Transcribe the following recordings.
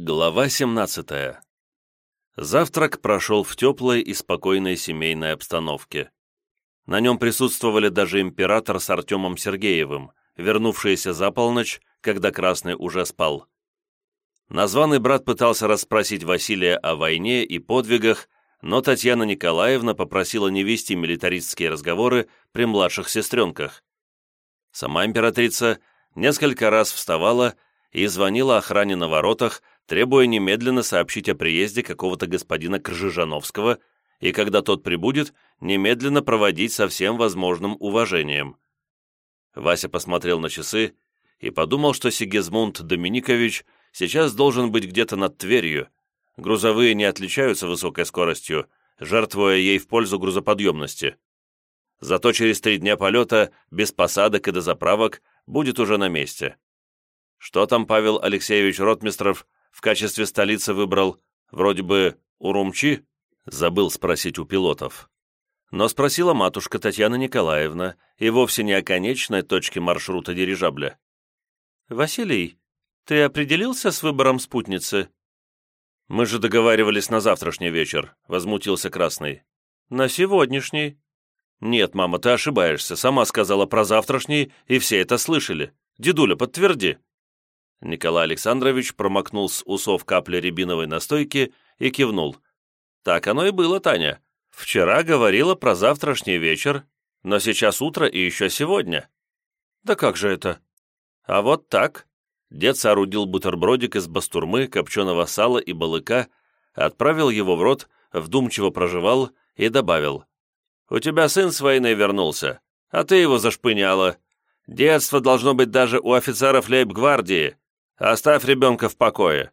Глава 17. Завтрак прошел в теплой и спокойной семейной обстановке. На нем присутствовали даже император с Артемом Сергеевым, вернувшиеся за полночь, когда Красный уже спал. Названный брат пытался расспросить Василия о войне и подвигах, но Татьяна Николаевна попросила не вести милитаристские разговоры при младших сестренках. Сама императрица несколько раз вставала и звонила охране на воротах, требуя немедленно сообщить о приезде какого-то господина Кржижановского и, когда тот прибудет, немедленно проводить со всем возможным уважением. Вася посмотрел на часы и подумал, что Сигизмунд Доминикович сейчас должен быть где-то над Тверью. Грузовые не отличаются высокой скоростью, жертвуя ей в пользу грузоподъемности. Зато через три дня полета, без посадок и дозаправок, будет уже на месте. Что там Павел Алексеевич Ротмистров в качестве столицы выбрал? Вроде бы Урумчи? Забыл спросить у пилотов. Но спросила матушка Татьяна Николаевна, и вовсе не о конечной точке маршрута дирижабля. «Василий, ты определился с выбором спутницы?» «Мы же договаривались на завтрашний вечер», — возмутился Красный. «На сегодняшний». «Нет, мама, ты ошибаешься. Сама сказала про завтрашний, и все это слышали. Дедуля, подтверди». Николай Александрович промокнул с усов капли рябиновой настойки и кивнул. «Так оно и было, Таня. Вчера говорила про завтрашний вечер, но сейчас утро и еще сегодня». «Да как же это?» «А вот так». Дед соорудил бутербродик из бастурмы, копченого сала и балыка, отправил его в рот, вдумчиво проживал и добавил. «У тебя сын с войны вернулся, а ты его зашпыняла. Детство должно быть даже у офицеров лейб-гвардии. Оставь ребенка в покое».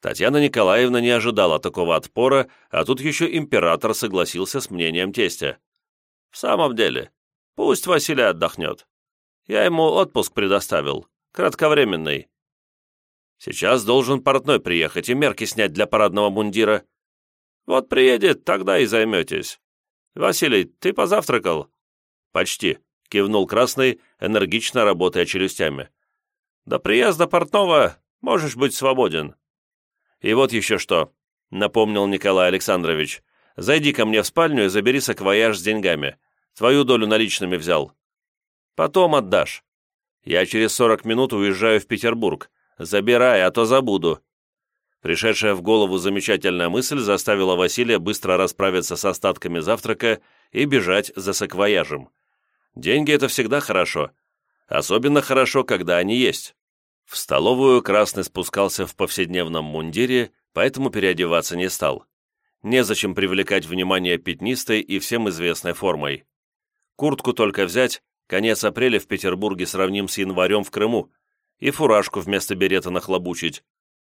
Татьяна Николаевна не ожидала такого отпора, а тут еще император согласился с мнением тестя. «В самом деле, пусть Василий отдохнет. Я ему отпуск предоставил, кратковременный. Сейчас должен портной приехать и мерки снять для парадного мундира. Вот приедет, тогда и займетесь. Василий, ты позавтракал?» «Почти», — кивнул Красный, энергично работая челюстями. До приезда портного можешь быть свободен. И вот еще что, напомнил Николай Александрович. Зайди ко мне в спальню и забери саквояж с деньгами. Твою долю наличными взял. Потом отдашь. Я через сорок минут уезжаю в Петербург. Забирай, а то забуду». Пришедшая в голову замечательная мысль заставила Василия быстро расправиться с остатками завтрака и бежать за саквояжем. Деньги — это всегда хорошо, Особенно хорошо, когда они есть. В столовую Красный спускался в повседневном мундире, поэтому переодеваться не стал. Незачем привлекать внимание пятнистой и всем известной формой. Куртку только взять, конец апреля в Петербурге сравним с январем в Крыму, и фуражку вместо берета нахлобучить.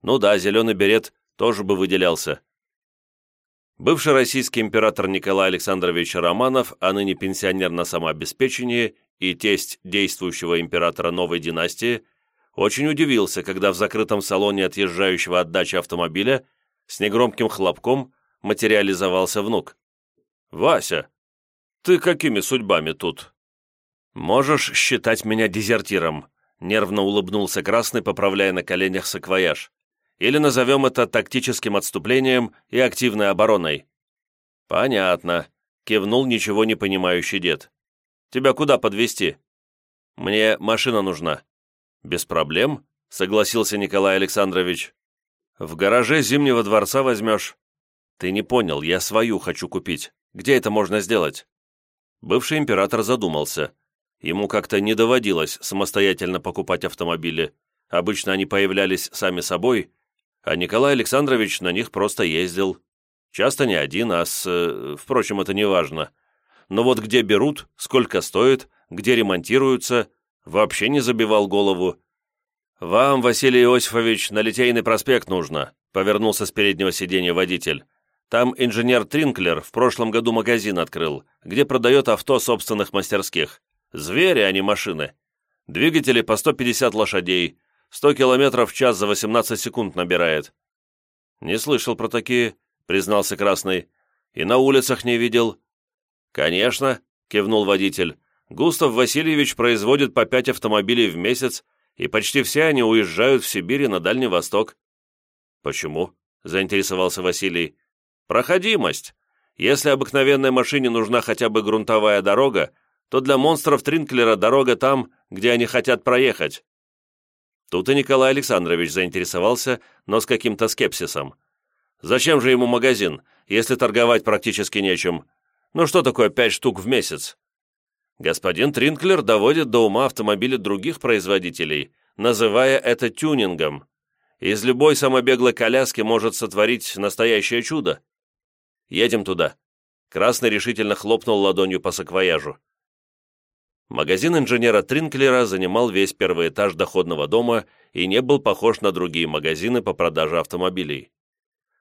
Ну да, зеленый берет тоже бы выделялся. Бывший российский император Николай Александрович Романов, а ныне пенсионер на самообеспечении и тесть действующего императора новой династии, очень удивился, когда в закрытом салоне отъезжающего от дачи автомобиля с негромким хлопком материализовался внук. «Вася, ты какими судьбами тут?» «Можешь считать меня дезертиром», — нервно улыбнулся Красный, поправляя на коленях саквояж. «Или назовем это тактическим отступлением и активной обороной». «Понятно», — кивнул ничего не понимающий дед. Тебя куда подвезти? Мне машина нужна». «Без проблем», — согласился Николай Александрович. «В гараже Зимнего дворца возьмешь». «Ты не понял, я свою хочу купить. Где это можно сделать?» Бывший император задумался. Ему как-то не доводилось самостоятельно покупать автомобили. Обычно они появлялись сами собой, а Николай Александрович на них просто ездил. Часто не один, а с... Э, впрочем, это не важно но вот где берут, сколько стоит, где ремонтируются, вообще не забивал голову. «Вам, Василий Иосифович, на Литейный проспект нужно», повернулся с переднего сиденья водитель. «Там инженер Тринклер в прошлом году магазин открыл, где продает авто собственных мастерских. Звери, а не машины. Двигатели по 150 лошадей, 100 километров в час за 18 секунд набирает». «Не слышал про такие», — признался Красный. «И на улицах не видел. «Конечно», — кивнул водитель. «Густав Васильевич производит по пять автомобилей в месяц, и почти все они уезжают в Сибирь и на Дальний Восток». «Почему?» — заинтересовался Василий. «Проходимость. Если обыкновенной машине нужна хотя бы грунтовая дорога, то для монстров Тринклера дорога там, где они хотят проехать». Тут и Николай Александрович заинтересовался, но с каким-то скепсисом. «Зачем же ему магазин, если торговать практически нечем? Ну что такое пять штук в месяц?» Господин Тринклер доводит до ума автомобили других производителей, называя это тюнингом. Из любой самобеглой коляски может сотворить настоящее чудо. Едем туда. Красный решительно хлопнул ладонью по саквояжу. Магазин инженера Тринклера занимал весь первый этаж доходного дома и не был похож на другие магазины по продаже автомобилей.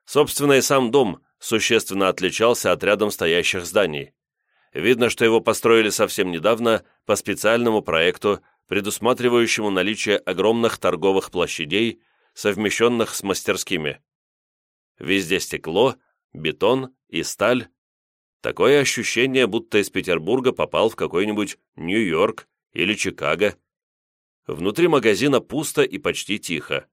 Собственно, и сам дом существенно отличался от рядом стоящих зданий. Видно, что его построили совсем недавно по специальному проекту, предусматривающему наличие огромных торговых площадей, совмещенных с мастерскими. Везде стекло, бетон и сталь, Такое ощущение, будто из Петербурга попал в какой-нибудь Нью-Йорк или Чикаго. Внутри магазина пусто и почти тихо.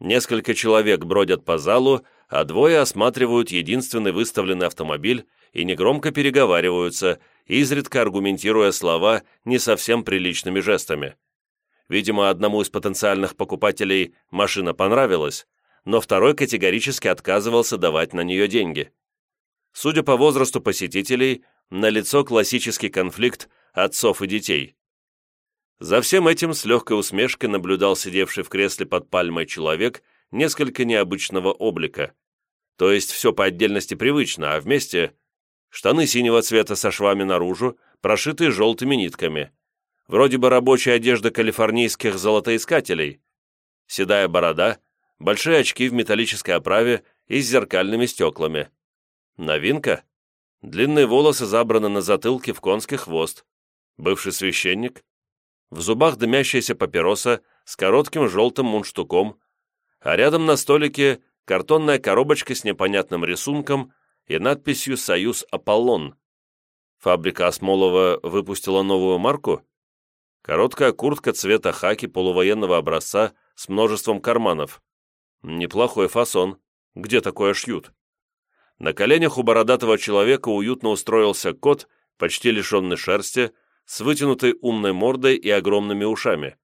Несколько человек бродят по залу, а двое осматривают единственный выставленный автомобиль и негромко переговариваются, изредка аргументируя слова не совсем приличными жестами. Видимо, одному из потенциальных покупателей машина понравилась, но второй категорически отказывался давать на нее деньги. Судя по возрасту посетителей, налицо классический конфликт отцов и детей. За всем этим с легкой усмешкой наблюдал сидевший в кресле под пальмой человек несколько необычного облика. То есть все по отдельности привычно, а вместе штаны синего цвета со швами наружу, прошитые желтыми нитками. Вроде бы рабочая одежда калифорнийских золотоискателей. Седая борода, большие очки в металлической оправе и с зеркальными стеклами. Новинка? Длинные волосы забраны на затылке в конский хвост. Бывший священник? В зубах дымящаяся папироса с коротким желтым мундштуком, а рядом на столике картонная коробочка с непонятным рисунком и надписью «Союз Аполлон». Фабрика Осмолова выпустила новую марку? Короткая куртка цвета хаки полувоенного образца с множеством карманов. Неплохой фасон. Где такое шьют? На коленях у бородатого человека уютно устроился кот, почти лишенный шерсти, с вытянутой умной мордой и огромными ушами.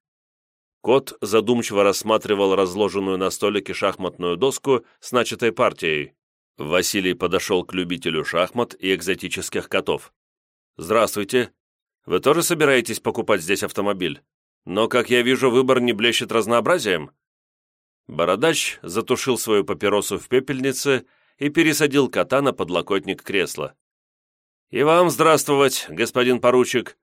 Кот задумчиво рассматривал разложенную на столике шахматную доску с начатой партией. Василий подошел к любителю шахмат и экзотических котов. «Здравствуйте. Вы тоже собираетесь покупать здесь автомобиль? Но, как я вижу, выбор не блещет разнообразием». Бородач затушил свою папиросу в пепельнице и пересадил кота на подлокотник кресла. «И вам здравствовать, господин поручик.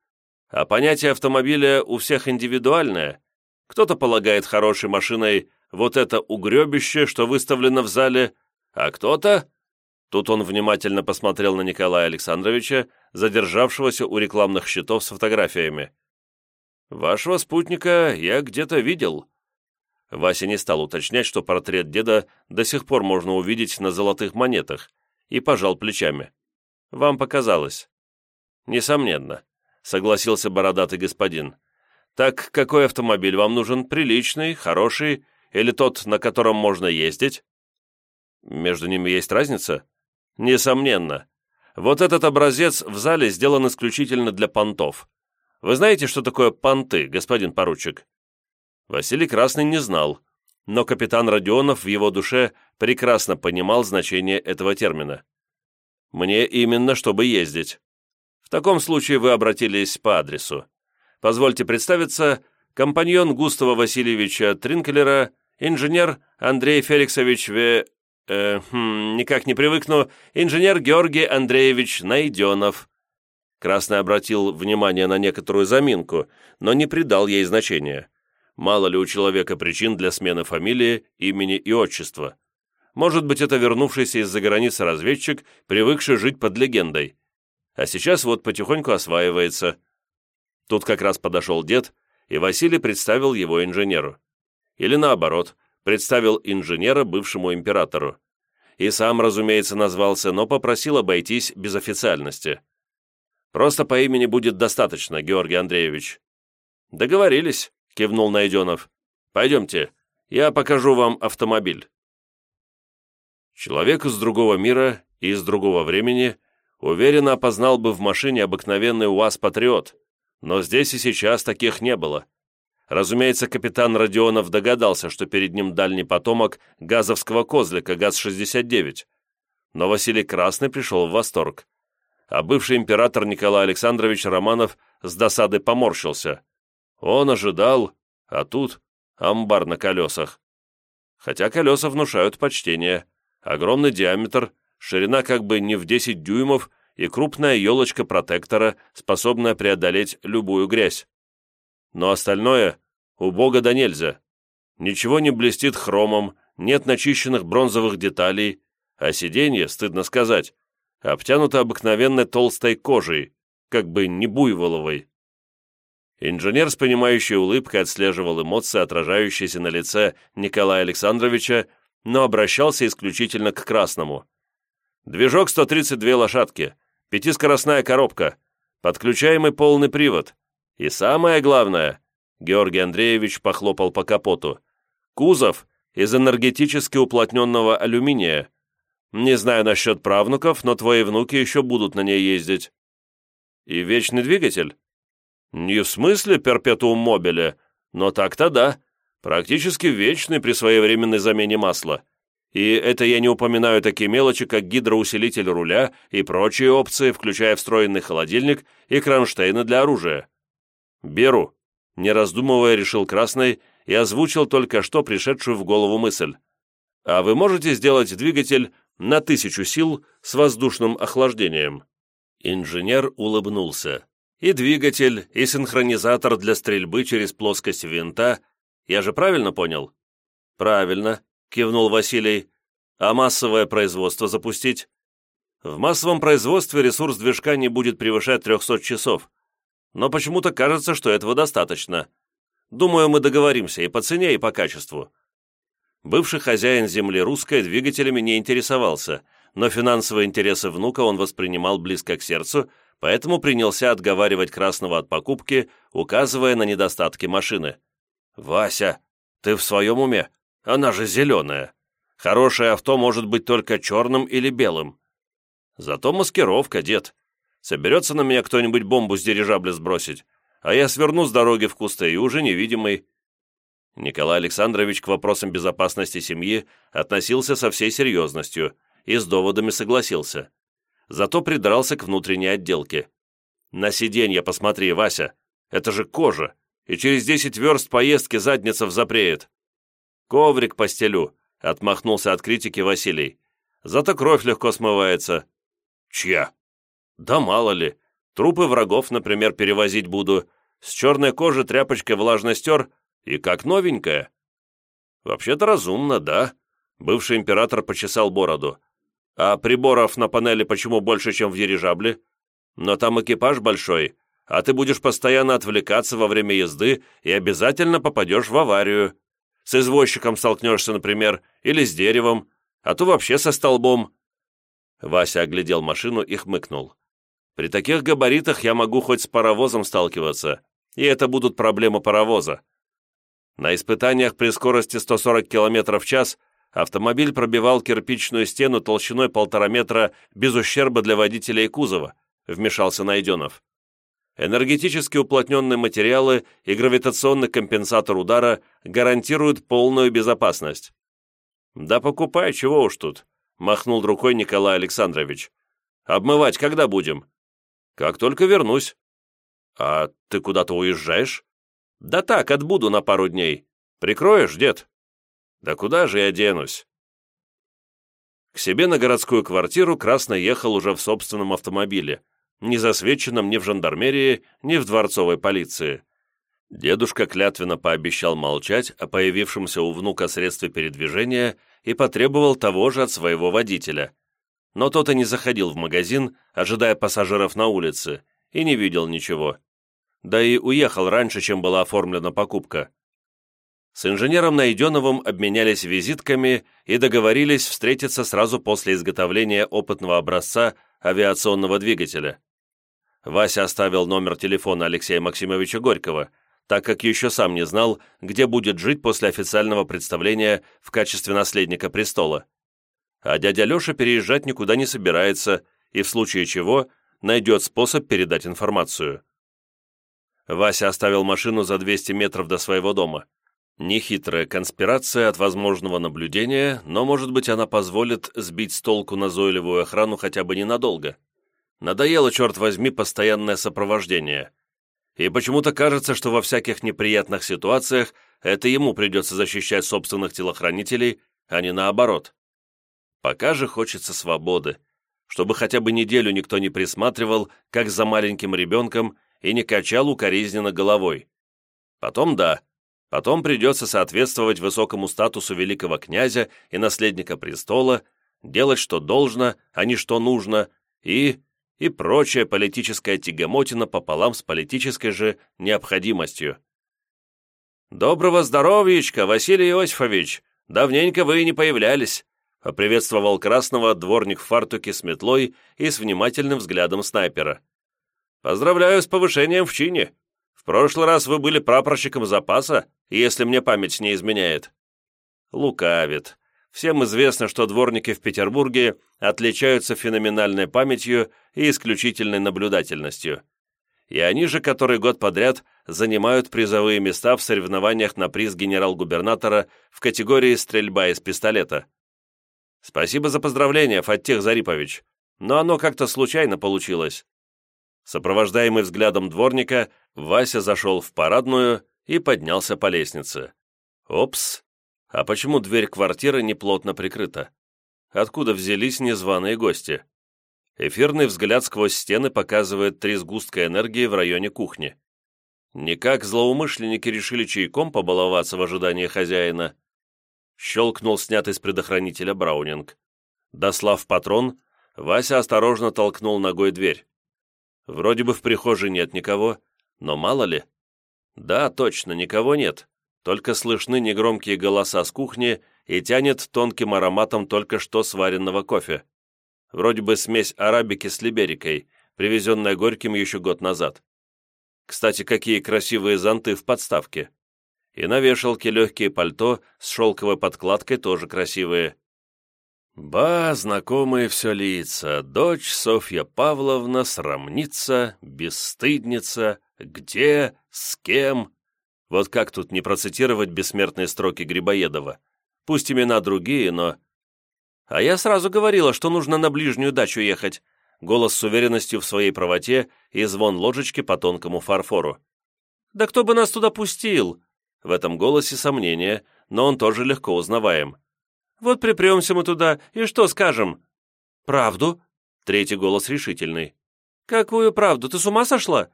А понятие автомобиля у всех индивидуальное. Кто-то полагает хорошей машиной вот это угребище, что выставлено в зале, а кто-то...» Тут он внимательно посмотрел на Николая Александровича, задержавшегося у рекламных щитов с фотографиями. «Вашего спутника я где-то видел», Вася не стал уточнять, что портрет деда до сих пор можно увидеть на золотых монетах, и пожал плечами. «Вам показалось». «Несомненно», — согласился бородатый господин. «Так какой автомобиль вам нужен? Приличный, хороший или тот, на котором можно ездить?» «Между ними есть разница?» «Несомненно. Вот этот образец в зале сделан исключительно для понтов. Вы знаете, что такое понты, господин поручик?» Василий Красный не знал, но капитан Родионов в его душе прекрасно понимал значение этого термина. «Мне именно, чтобы ездить. Таком случае вы обратились по адресу. Позвольте представиться, компаньон Густава Васильевича Тринкелера, инженер Андрей Феликсович Ве... Э, хм, никак не привыкну, инженер Георгий Андреевич Найденов». Красный обратил внимание на некоторую заминку, но не придал ей значения. Мало ли у человека причин для смены фамилии, имени и отчества. Может быть, это вернувшийся из-за границы разведчик, привыкший жить под легендой. А сейчас вот потихоньку осваивается. Тут как раз подошел дед, и Василий представил его инженеру. Или наоборот, представил инженера бывшему императору. И сам, разумеется, назвался, но попросил обойтись без официальности. Просто по имени будет достаточно, Георгий Андреевич. Договорились. — кивнул Найденов. «Пойдемте, я покажу вам автомобиль». Человек из другого мира и из другого времени уверенно опознал бы в машине обыкновенный УАЗ-патриот, но здесь и сейчас таких не было. Разумеется, капитан Родионов догадался, что перед ним дальний потомок газовского козлика ГАЗ-69. Но Василий Красный пришел в восторг. А бывший император Николай Александрович Романов с досадой поморщился. Он ожидал, а тут амбар на колесах. Хотя колеса внушают почтение. Огромный диаметр, ширина как бы не в 10 дюймов и крупная елочка протектора, способная преодолеть любую грязь. Но остальное убого да нельзя. Ничего не блестит хромом, нет начищенных бронзовых деталей, а сиденье, стыдно сказать, обтянуто обыкновенной толстой кожей, как бы не буйволовой. Инженер с понимающей улыбкой отслеживал эмоции, отражающиеся на лице Николая Александровича, но обращался исключительно к красному. «Движок 132 лошадки, пятискоростная коробка, подключаемый полный привод. И самое главное, Георгий Андреевич похлопал по капоту. «Кузов из энергетически уплотненного алюминия. Не знаю насчет правнуков, но твои внуки еще будут на ней ездить». «И вечный двигатель?» «Не в смысле перпетуум мобиле, но так-то да. Практически вечный при своевременной замене масла. И это я не упоминаю такие мелочи, как гидроусилитель руля и прочие опции, включая встроенный холодильник и кронштейны для оружия. Беру не раздумывая, решил Красный и озвучил только что пришедшую в голову мысль. «А вы можете сделать двигатель на тысячу сил с воздушным охлаждением?» Инженер улыбнулся. «И двигатель, и синхронизатор для стрельбы через плоскость винта. Я же правильно понял?» «Правильно», — кивнул Василий. «А массовое производство запустить?» «В массовом производстве ресурс движка не будет превышать 300 часов но почему-то кажется, что этого достаточно. Думаю, мы договоримся и по цене, и по качеству». Бывший хозяин земли русской двигателями не интересовался, но финансовые интересы внука он воспринимал близко к сердцу, поэтому принялся отговаривать Красного от покупки, указывая на недостатки машины. «Вася, ты в своем уме? Она же зеленая. Хорошее авто может быть только черным или белым. Зато маскировка, дед. Соберется на меня кто-нибудь бомбу с дирижабля сбросить, а я сверну с дороги в кусты и уже невидимый». Николай Александрович к вопросам безопасности семьи относился со всей серьезностью и с доводами согласился. Зато придрался к внутренней отделке. «На сиденье посмотри, Вася, это же кожа, и через десять верст поездки задница взапреет». «Коврик постелю», — отмахнулся от критики Василий. «Зато кровь легко смывается». «Чья?» Да мало ли. Трупы врагов, например, перевозить буду. С черной кожи тряпочкой влажно стер, и как новенькая. Вообще-то разумно, да. Бывший император почесал бороду. А приборов на панели почему больше, чем в дирижабле? Но там экипаж большой, а ты будешь постоянно отвлекаться во время езды и обязательно попадешь в аварию. С извозчиком столкнешься, например, или с деревом, а то вообще со столбом. Вася оглядел машину и хмыкнул. При таких габаритах я могу хоть с паровозом сталкиваться, и это будут проблемы паровоза. На испытаниях при скорости 140 км в час автомобиль пробивал кирпичную стену толщиной полтора метра без ущерба для водителя и кузова, вмешался Найденов. Энергетически уплотненные материалы и гравитационный компенсатор удара гарантируют полную безопасность. «Да покупай, чего уж тут», — махнул рукой Николай Александрович. «Обмывать когда будем?» «Как только вернусь». «А ты куда-то уезжаешь?» «Да так, отбуду на пару дней. Прикроешь, дед?» «Да куда же я денусь?» К себе на городскую квартиру Красно ехал уже в собственном автомобиле, не засвеченном ни в жандармерии, ни в дворцовой полиции. Дедушка клятвенно пообещал молчать о появившемся у внука средстве передвижения и потребовал того же от своего водителя но тот и не заходил в магазин, ожидая пассажиров на улице, и не видел ничего. Да и уехал раньше, чем была оформлена покупка. С инженером Найденовым обменялись визитками и договорились встретиться сразу после изготовления опытного образца авиационного двигателя. Вася оставил номер телефона Алексея Максимовича Горького, так как еще сам не знал, где будет жить после официального представления в качестве наследника престола а дядя Леша переезжать никуда не собирается и в случае чего найдет способ передать информацию. Вася оставил машину за 200 метров до своего дома. Нехитрая конспирация от возможного наблюдения, но, может быть, она позволит сбить с толку назойливую охрану хотя бы ненадолго. Надоело, черт возьми, постоянное сопровождение. И почему-то кажется, что во всяких неприятных ситуациях это ему придется защищать собственных телохранителей, а не наоборот. Пока же хочется свободы, чтобы хотя бы неделю никто не присматривал, как за маленьким ребенком, и не качал укоризненно головой. Потом да, Потом придется соответствовать высокому статусу великого князя и наследника престола, делать, что должно, а не что нужно, и... и прочая политическая тягомотина пополам с политической же необходимостью. «Доброго здоровьечка, Василий Иосифович! Давненько вы и не появлялись!» поприветствовал Красного дворник в фартуке с метлой и с внимательным взглядом снайпера. «Поздравляю с повышением в чине. В прошлый раз вы были прапорщиком запаса, если мне память не изменяет». Лукавит. Всем известно, что дворники в Петербурге отличаются феноменальной памятью и исключительной наблюдательностью. И они же который год подряд занимают призовые места в соревнованиях на приз генерал-губернатора в категории «Стрельба из пистолета». Спасибо за поздравление, Фаттех Зарипович, но оно как-то случайно получилось. Сопровождаемый взглядом дворника, Вася зашел в парадную и поднялся по лестнице. Опс! А почему дверь квартиры неплотно прикрыта? Откуда взялись незваные гости? Эфирный взгляд сквозь стены показывает три сгустка энергии в районе кухни. Никак злоумышленники решили чайком побаловаться в ожидании хозяина. Щелкнул снятый с предохранителя Браунинг. Дослав патрон, Вася осторожно толкнул ногой дверь. Вроде бы в прихожей нет никого, но мало ли. Да, точно, никого нет. Только слышны негромкие голоса с кухни и тянет тонким ароматом только что сваренного кофе. Вроде бы смесь арабики с либерикой, привезенная Горьким еще год назад. Кстати, какие красивые зонты в подставке. И на вешалке легкие пальто с шелковой подкладкой тоже красивые. Ба, знакомые все лица, дочь Софья Павловна, срамница, бесстыдница, где, с кем? Вот как тут не процитировать бессмертные строки Грибоедова? Пусть имена другие, но... А я сразу говорила, что нужно на ближнюю дачу ехать. Голос с уверенностью в своей правоте и звон ложечки по тонкому фарфору. «Да кто бы нас туда пустил?» В этом голосе сомнение, но он тоже легко узнаваем. «Вот припремся мы туда, и что скажем?» «Правду?» Третий голос решительный. «Какую правду? Ты с ума сошла?»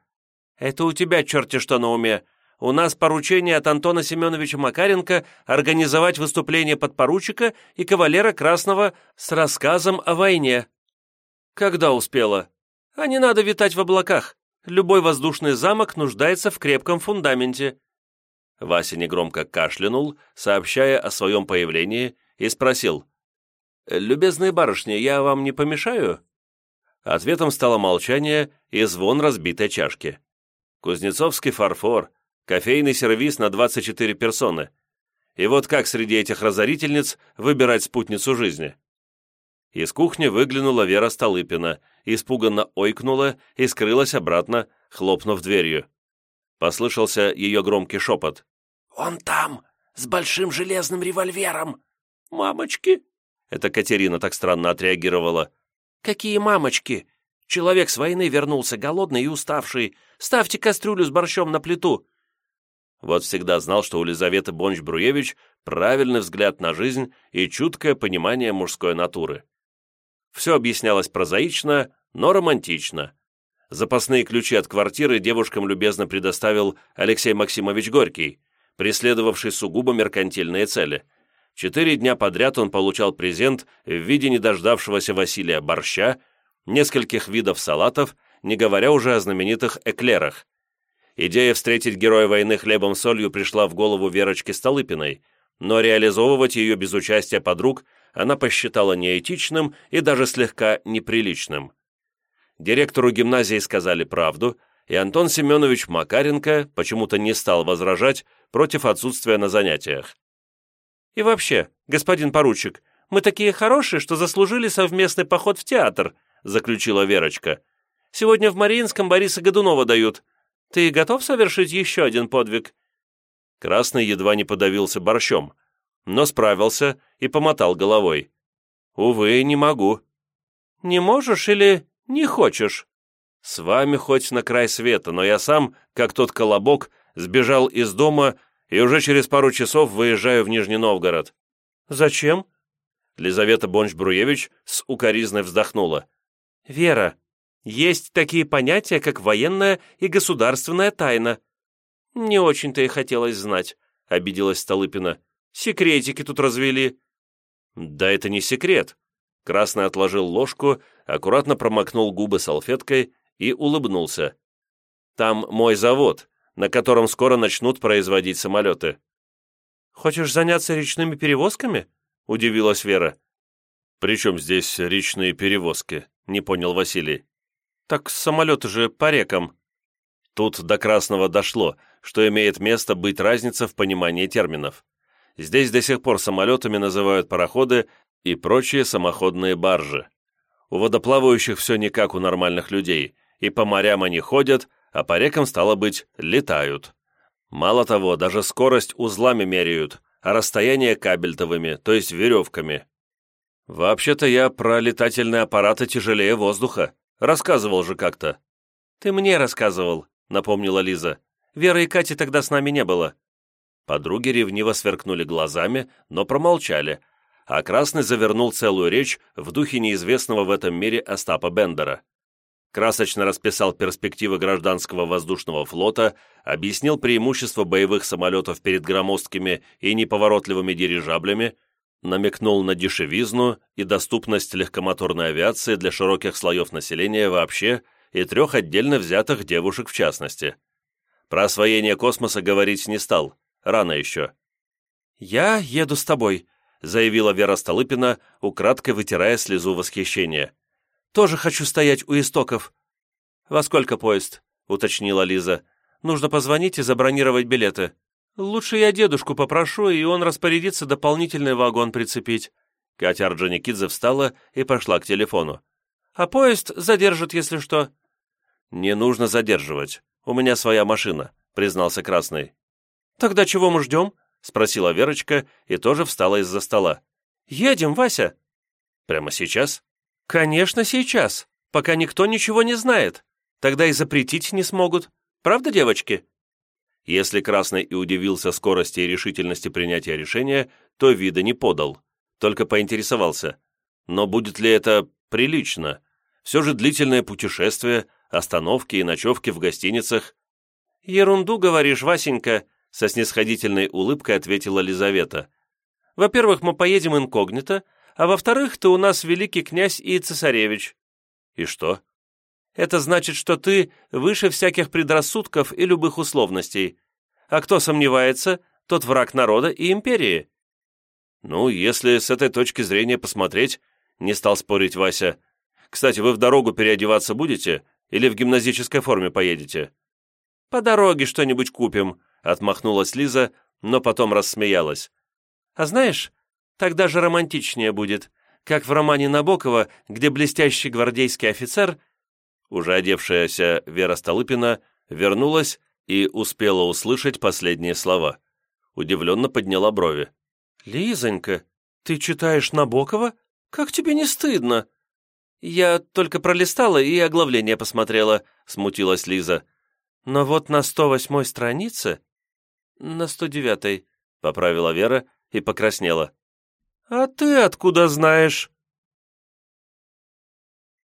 «Это у тебя черти что на уме. У нас поручение от Антона Семеновича Макаренко организовать выступление подпоручика и кавалера Красного с рассказом о войне». «Когда успела?» «А не надо витать в облаках. Любой воздушный замок нуждается в крепком фундаменте». Вася негромко кашлянул, сообщая о своем появлении, и спросил, «Любезные барышни, я вам не помешаю?» Ответом стало молчание и звон разбитой чашки. Кузнецовский фарфор, кофейный сервиз на 24 персоны. И вот как среди этих разорительниц выбирать спутницу жизни? Из кухни выглянула Вера Столыпина, испуганно ойкнула и скрылась обратно, хлопнув дверью. Послышался ее громкий шепот. «Он там, с большим железным револьвером!» «Мамочки!» Это Катерина так странно отреагировала. «Какие мамочки? Человек с войны вернулся, голодный и уставший. Ставьте кастрюлю с борщом на плиту». Вот всегда знал, что у Лизаветы Бонч-Бруевич правильный взгляд на жизнь и чуткое понимание мужской натуры. Все объяснялось прозаично, но романтично. Запасные ключи от квартиры девушкам любезно предоставил Алексей Максимович Горький, преследовавший сугубо меркантильные цели – Четыре дня подряд он получал презент в виде недождавшегося Василия борща, нескольких видов салатов, не говоря уже о знаменитых эклерах. Идея встретить героя войны хлебом-солью пришла в голову Верочки Столыпиной, но реализовывать ее без участия подруг она посчитала неэтичным и даже слегка неприличным. Директору гимназии сказали правду, и Антон Семенович Макаренко почему-то не стал возражать против отсутствия на занятиях. И вообще, господин поручик, Мы такие хорошие, что заслужили совместный поход в театр», заключила Верочка. «Сегодня в Мариинском Бориса Годунова дают. Ты готов совершить еще один подвиг?» Красный едва не подавился борщом, но справился и помотал головой. «Увы, не могу». «Не можешь или не хочешь?» «С вами хоть на край света, но я сам, как тот колобок, сбежал из дома и уже через пару часов выезжаю в Нижний Новгород». «Зачем?» Лизавета Бонч-Бруевич с укоризной вздохнула. «Вера, есть такие понятия, как военная и государственная тайна». «Не очень-то и хотелось знать», — обиделась Столыпина. «Секретики тут развели». «Да это не секрет». Красный отложил ложку, аккуратно промокнул губы салфеткой и улыбнулся. «Там мой завод, на котором скоро начнут производить самолеты». «Хочешь заняться речными перевозками?» — удивилась Вера. «При чем здесь речные перевозки?» — не понял Василий. «Так самолеты же по рекам». Тут до Красного дошло, что имеет место быть разница в понимании терминов. Здесь до сих пор самолетами называют пароходы и прочие самоходные баржи. У водоплавающих все не как у нормальных людей, и по морям они ходят, а по рекам, стало быть, летают. Мало того, даже скорость узлами меряют, а расстояние кабельтовыми, то есть веревками. Вообще-то я про летательные аппараты тяжелее воздуха. Рассказывал же как-то. «Ты мне рассказывал», — напомнила Лиза. «Веры и Кати тогда с нами не было». Подруги ревниво сверкнули глазами, но промолчали, а Красный завернул целую речь в духе неизвестного в этом мире Остапа Бендера красочно расписал перспективы гражданского воздушного флота, объяснил преимущества боевых самолетов перед громоздкими и неповоротливыми дирижаблями, намекнул на дешевизну и доступность легкомоторной авиации для широких слоев населения вообще и трех отдельно взятых девушек в частности. Про освоение космоса говорить не стал, рано еще. «Я еду с тобой», — заявила Вера Столыпина, украдкой вытирая слезу восхищения. Тоже хочу стоять у истоков». «Во сколько поезд?» — уточнила Лиза. «Нужно позвонить и забронировать билеты. Лучше я дедушку попрошу, и он распорядится дополнительный вагон прицепить». Катя Орджоникидзе встала и пошла к телефону. «А поезд задержит, если что». «Не нужно задерживать. У меня своя машина», — признался Красный. «Тогда чего мы ждем?» — спросила Верочка и тоже встала из-за стола. «Едем, Вася». «Прямо сейчас?» «Конечно, сейчас, пока никто ничего не знает. Тогда и запретить не смогут. Правда, девочки?» Если Красный и удивился скорости и решительности принятия решения, то вида не подал, только поинтересовался. Но будет ли это прилично? Все же длительное путешествие, остановки и ночевки в гостиницах. «Ерунду говоришь, Васенька», — со снисходительной улыбкой ответила Лизавета. «Во-первых, мы поедем инкогнито, а во-вторых, ты у нас великий князь и цесаревич». «И что?» «Это значит, что ты выше всяких предрассудков и любых условностей. А кто сомневается, тот враг народа и империи». «Ну, если с этой точки зрения посмотреть», — не стал спорить Вася. «Кстати, вы в дорогу переодеваться будете или в гимназической форме поедете?» «По дороге что-нибудь купим», — отмахнулась Лиза, но потом рассмеялась. «А знаешь, так даже романтичнее будет, как в романе Набокова, где блестящий гвардейский офицер, уже одевшаяся Вера Столыпина, вернулась и успела услышать последние слова. Удивленно подняла брови. «Лизонька, ты читаешь Набокова? Как тебе не стыдно?» «Я только пролистала и оглавление посмотрела», — смутилась Лиза. «Но вот на сто восьмой странице...» «На сто девятой», — поправила Вера и покраснела. «А ты откуда знаешь?»